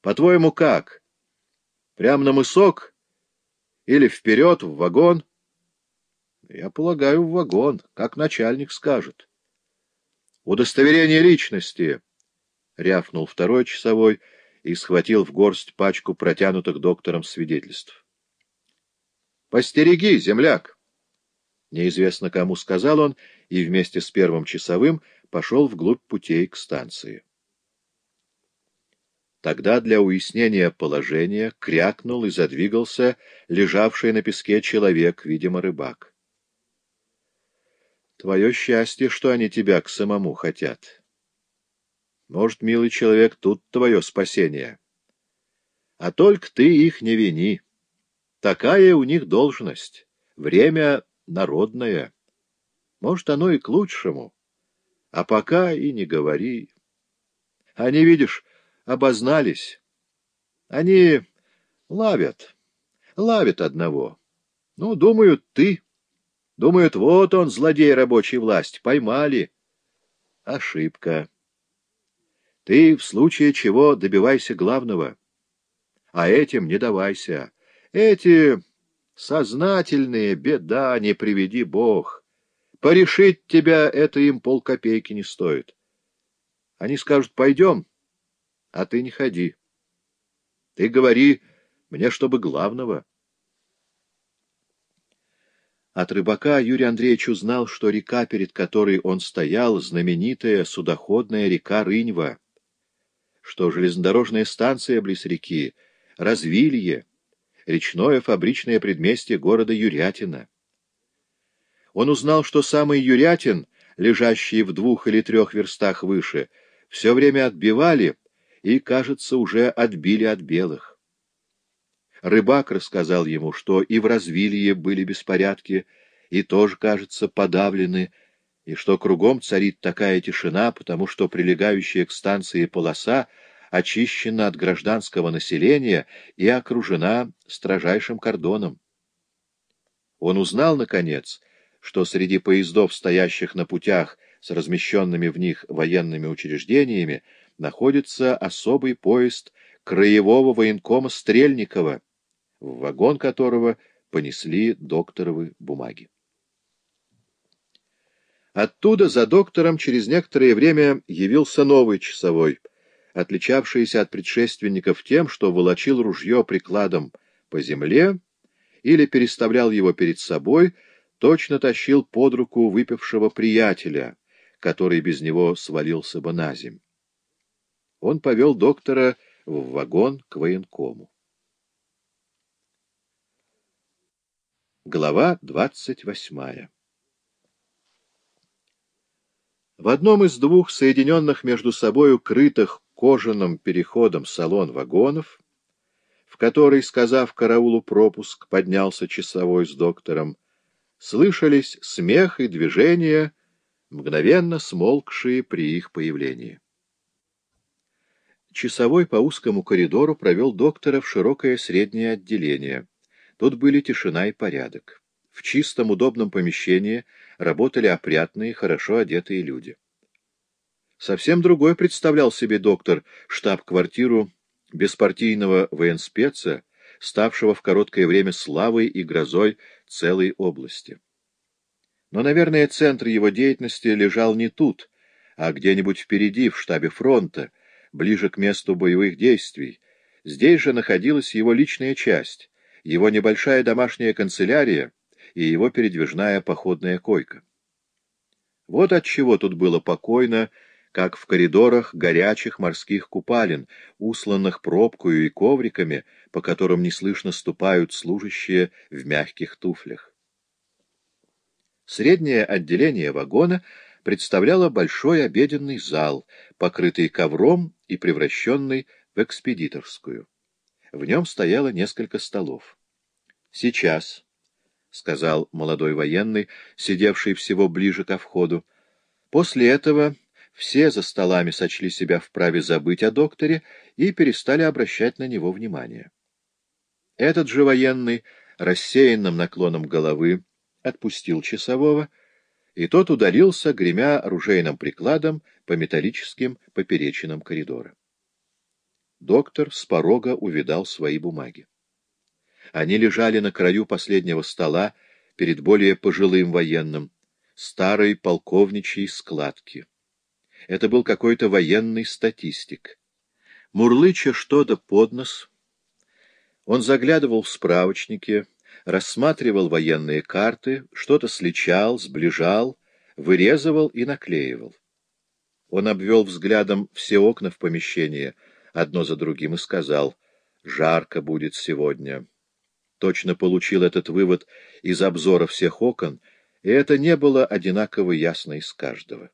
По-твоему, как? Прямо на мысок? Или вперед, в вагон? Я полагаю, в вагон, как начальник скажет. Удостоверение личности, — рявкнул второй часовой и схватил в горсть пачку протянутых доктором свидетельств. Постереги, земляк! Неизвестно кому сказал он, и вместе с первым часовым пошел вглубь путей к станции. Тогда для уяснения положения крякнул и задвигался лежавший на песке человек, видимо, рыбак. Твое счастье, что они тебя к самому хотят. Может, милый человек, тут твое спасение. А только ты их не вини. Такая у них должность. Время народное. Может, оно и к лучшему. А пока и не говори. Они, видишь, обознались. Они лавят, лавят одного. Ну, думают, ты. Думают, вот он, злодей рабочей власти, поймали. Ошибка. Ты в случае чего добивайся главного, а этим не давайся. Эти сознательные, беда, не приведи Бог. Порешить тебя это им полкопейки не стоит. Они скажут, пойдем, а ты не ходи. Ты говори мне, чтобы главного. От рыбака Юрий Андреевич узнал, что река, перед которой он стоял, знаменитая судоходная река Рыньва, что железнодорожная станция близ реки, Развилье, речное фабричное предместье города Юрятина. Он узнал, что самый Юрятин, лежащий в двух или трех верстах выше, все время отбивали и, кажется, уже отбили от белых. Рыбак рассказал ему, что и в Развилье были беспорядки, и тоже, кажется, подавлены, и что кругом царит такая тишина, потому что прилегающая к станции полоса очищена от гражданского населения и окружена строжайшим кордоном. Он узнал, наконец, что среди поездов, стоящих на путях с размещенными в них военными учреждениями, находится особый поезд краевого военкома Стрельникова, в вагон которого понесли докторовы бумаги. Оттуда за доктором через некоторое время явился новый часовой, отличавшийся от предшественников тем, что волочил ружье прикладом по земле или переставлял его перед собой, точно тащил под руку выпившего приятеля, который без него свалился бы на земь. Он повел доктора в вагон к военкому. Глава двадцать восьмая В одном из двух соединенных между собою крытых кожаным переходом салон вагонов, в который, сказав караулу пропуск, поднялся часовой с доктором, слышались смех и движения, мгновенно смолкшие при их появлении. Часовой по узкому коридору провел доктора в широкое среднее отделение. Тут были тишина и порядок. В чистом удобном помещении работали опрятные, хорошо одетые люди. Совсем другой представлял себе доктор штаб-квартиру беспартийного военспеца, ставшего в короткое время славой и грозой целой области. Но, наверное, центр его деятельности лежал не тут, а где-нибудь впереди, в штабе фронта, ближе к месту боевых действий. Здесь же находилась его личная часть, его небольшая домашняя канцелярия и его передвижная походная койка. Вот отчего тут было покойно, как в коридорах горячих морских купалин, усланных пробкою и ковриками, по которым неслышно ступают служащие в мягких туфлях. Среднее отделение вагона — представляла большой обеденный зал, покрытый ковром и превращенный в экспедиторскую. В нем стояло несколько столов. «Сейчас», — сказал молодой военный, сидевший всего ближе ко входу, — «после этого все за столами сочли себя вправе забыть о докторе и перестали обращать на него внимание. Этот же военный, рассеянным наклоном головы, отпустил часового — и тот удалился, гремя оружейным прикладом по металлическим поперечинам коридора. доктор с порога увидал свои бумаги. Они лежали на краю последнего стола перед более пожилым военным, старой полковничьей складки. Это был какой-то военный статистик. Мурлыча что-то под нос, он заглядывал в справочники, рассматривал военные карты, что-то сличал, сближал, вырезывал и наклеивал. Он обвел взглядом все окна в помещении, одно за другим, и сказал, «Жарко будет сегодня». Точно получил этот вывод из обзора всех окон, и это не было одинаково ясно из каждого.